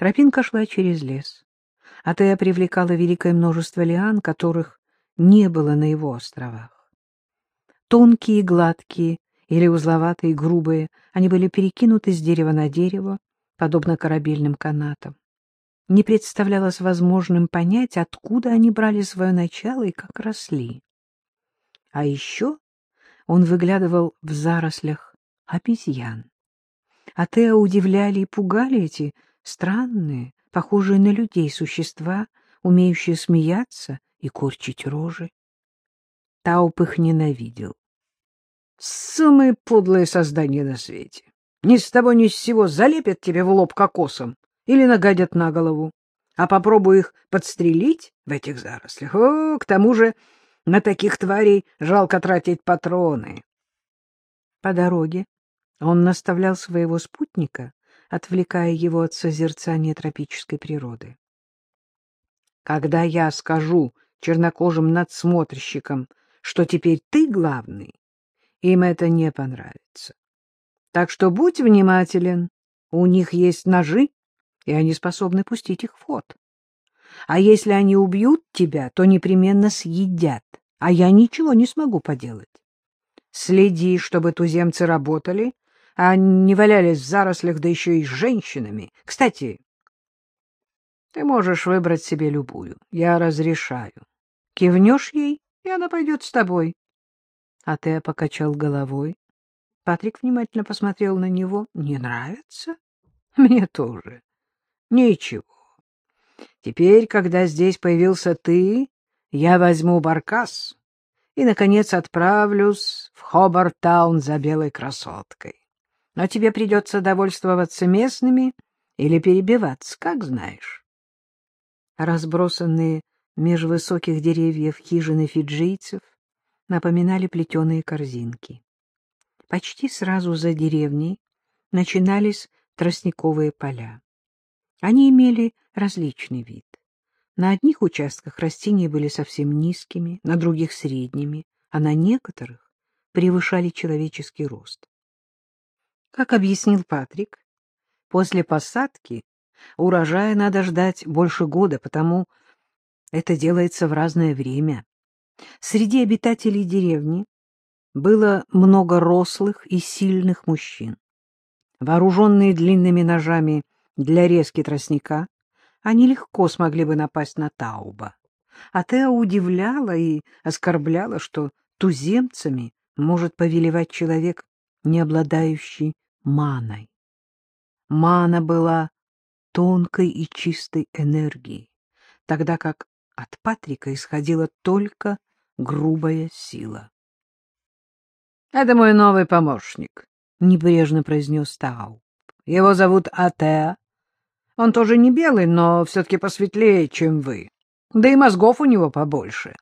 Тропинка шла через лес. Атея привлекала великое множество лиан, которых не было на его островах. Тонкие, гладкие или узловатые, грубые, они были перекинуты с дерева на дерево, подобно корабельным канатам. Не представлялось возможным понять, откуда они брали свое начало и как росли. А еще он выглядывал в зарослях обезьян. А Тео удивляли и пугали эти странные, похожие на людей существа, умеющие смеяться и корчить рожи. Тауп их ненавидел. Самые подлые создания на свете. Ни с того ни с сего залепят тебе в лоб кокосом или нагадят на голову. А попробуй их подстрелить в этих зарослях. О, к тому же на таких тварей жалко тратить патроны. По дороге он наставлял своего спутника, отвлекая его от созерцания тропической природы. Когда я скажу чернокожим надсмотрщикам, что теперь ты главный, им это не понравится. Так что будь внимателен, у них есть ножи, и они способны пустить их в ход. А если они убьют тебя, то непременно съедят, а я ничего не смогу поделать. Следи, чтобы туземцы работали, а не валялись в зарослях, да еще и с женщинами. Кстати, ты можешь выбрать себе любую. Я разрешаю. Кивнешь ей, и она пойдет с тобой. А ты покачал головой. Патрик внимательно посмотрел на него. Не нравится? Мне тоже. Ничего. Теперь, когда здесь появился ты, я возьму баркас и, наконец, отправлюсь в Хобартаун за белой красоткой. Но тебе придется довольствоваться местными или перебиваться, как знаешь. Разбросанные меж высоких деревьев хижины фиджийцев напоминали плетеные корзинки. Почти сразу за деревней начинались тростниковые поля. Они имели различный вид. На одних участках растения были совсем низкими, на других — средними, а на некоторых превышали человеческий рост. Как объяснил Патрик, после посадки урожая надо ждать больше года, потому это делается в разное время. Среди обитателей деревни было много рослых и сильных мужчин. Вооруженные длинными ножами для резки тростника, они легко смогли бы напасть на Тауба. А Тео удивляла и оскорбляла, что туземцами может повелевать человек, не обладающий маной. Мана была тонкой и чистой энергией, тогда как от Патрика исходила только грубая сила. — Это мой новый помощник, — небрежно произнес Тау. — Его зовут Атеа. Он тоже не белый, но все-таки посветлее, чем вы. Да и мозгов у него побольше.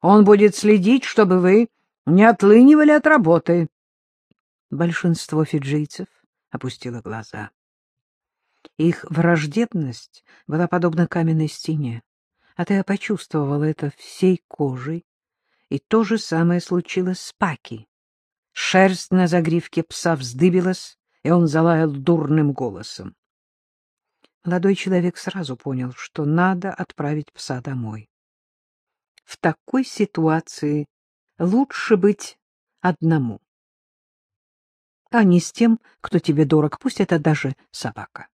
Он будет следить, чтобы вы не отлынивали от работы. Большинство фиджийцев опустило глаза. Их враждебность была подобна каменной стене. А ты почувствовала это всей кожей. И то же самое случилось с Паки. Шерсть на загривке пса вздыбилась, и он залаял дурным голосом. Молодой человек сразу понял, что надо отправить пса домой. В такой ситуации лучше быть одному, а не с тем, кто тебе дорог, пусть это даже собака.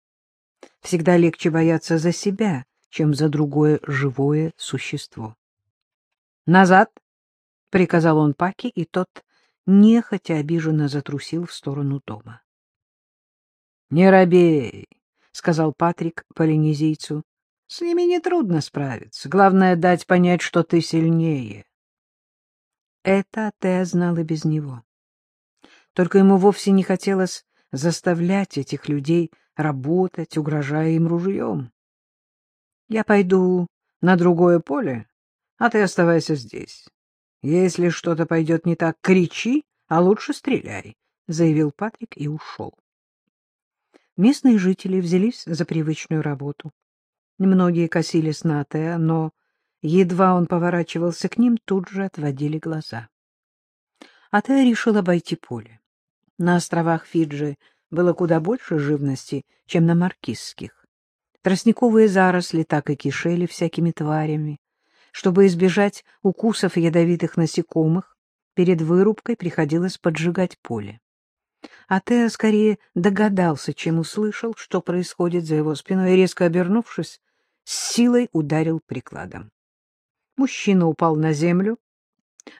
Всегда легче бояться за себя, чем за другое живое существо. «Назад!» — приказал он Паки, и тот нехотя обиженно затрусил в сторону дома. — Не робей, — сказал Патрик полинезийцу. — С ними нетрудно справиться. Главное — дать понять, что ты сильнее. Это Теа знал и без него. Только ему вовсе не хотелось заставлять этих людей работать, угрожая им ружьем. Я пойду на другое поле, а ты оставайся здесь. Если что-то пойдет не так, кричи, а лучше стреляй, — заявил Патрик и ушел. Местные жители взялись за привычную работу. Многие косились на Теа, но едва он поворачивался к ним, тут же отводили глаза. А Теа решил обойти поле. На островах Фиджи было куда больше живности, чем на Маркизских. Тростниковые заросли так и кишели всякими тварями. Чтобы избежать укусов ядовитых насекомых, перед вырубкой приходилось поджигать поле. А Тео скорее догадался, чем услышал, что происходит за его спиной, и, резко обернувшись, с силой ударил прикладом. Мужчина упал на землю,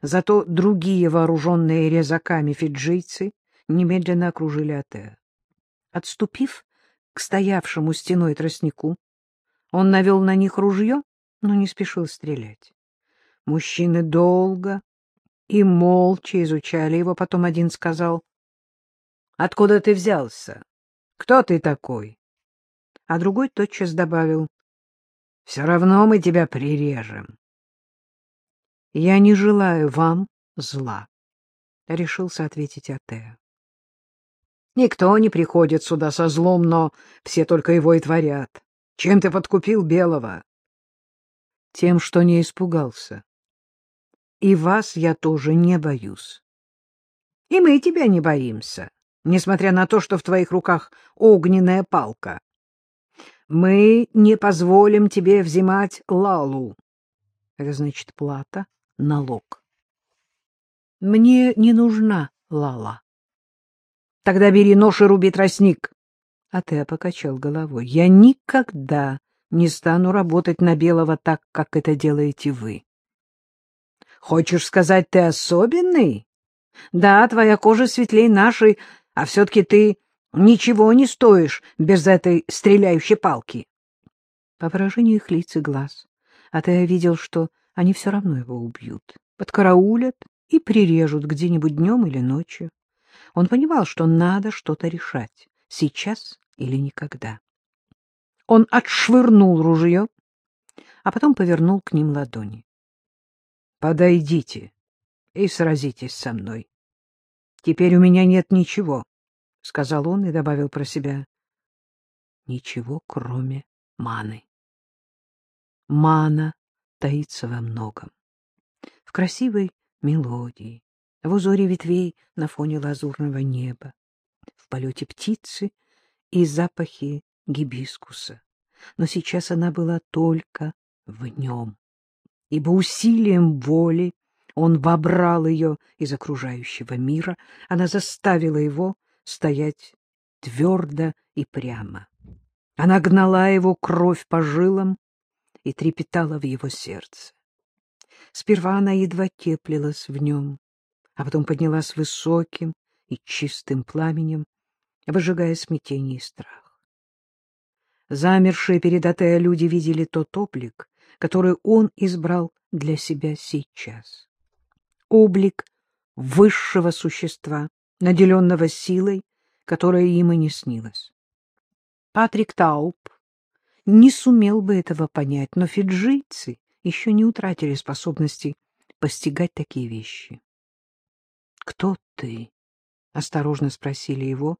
зато другие вооруженные резаками фиджийцы немедленно окружили Атеа. Отступив к стоявшему стеной тростнику, он навел на них ружье, но не спешил стрелять. Мужчины долго и молча изучали его, потом один сказал, — Откуда ты взялся? Кто ты такой? А другой тотчас добавил, — Все равно мы тебя прирежем. — Я не желаю вам зла, — решился ответить Атеа. Никто не приходит сюда со злом, но все только его и творят. Чем ты подкупил Белого? Тем, что не испугался. И вас я тоже не боюсь. И мы тебя не боимся, несмотря на то, что в твоих руках огненная палка. Мы не позволим тебе взимать лалу. Это значит плата, налог. Мне не нужна лала. Тогда бери нож и руби тростник. А ты покачал головой. Я никогда не стану работать на белого так, как это делаете вы. Хочешь сказать, ты особенный? Да, твоя кожа светлее нашей, а все-таки ты ничего не стоишь без этой стреляющей палки. По выражению их лиц и глаз, а ты видел, что они все равно его убьют, подкараулят и прирежут где-нибудь днем или ночью. Он понимал, что надо что-то решать, сейчас или никогда. Он отшвырнул ружье, а потом повернул к ним ладони. — Подойдите и сразитесь со мной. Теперь у меня нет ничего, — сказал он и добавил про себя. — Ничего, кроме маны. Мана таится во многом. В красивой мелодии, в узоре ветвей на фоне лазурного неба, в полете птицы и запахе гибискуса. Но сейчас она была только в нем, ибо усилием воли он вобрал ее из окружающего мира, она заставила его стоять твердо и прямо. Она гнала его кровь по жилам и трепетала в его сердце. Сперва она едва теплилась в нем, а потом поднялась высоким и чистым пламенем, выжигая смятение и страх. Замершие перед Атеа люди видели тот облик, который он избрал для себя сейчас. Облик высшего существа, наделенного силой, которая им и не снилась. Патрик Тауп не сумел бы этого понять, но фиджийцы еще не утратили способности постигать такие вещи. — Кто ты? — осторожно спросили его.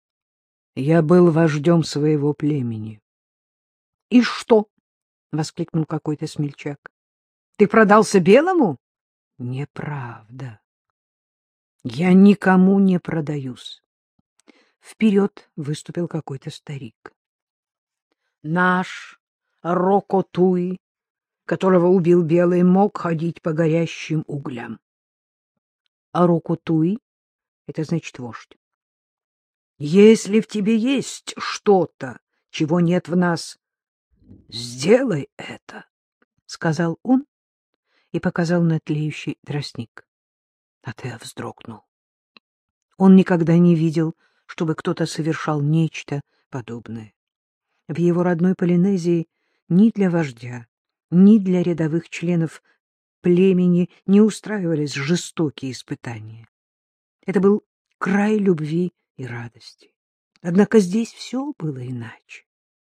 — Я был вождем своего племени. — И что? — воскликнул какой-то смельчак. — Ты продался белому? — Неправда. Я никому не продаюсь. Вперед выступил какой-то старик. Наш Рокотуй, которого убил Белый, мог ходить по горящим углям а Рокутуи — это значит вождь. Если в тебе есть что-то, чего нет в нас, сделай это, — сказал он и показал на тлеющий тростник. Атеа вздрогнул. Он никогда не видел, чтобы кто-то совершал нечто подобное. В его родной Полинезии ни для вождя, ни для рядовых членов племени не устраивались жестокие испытания. Это был край любви и радости. Однако здесь все было иначе.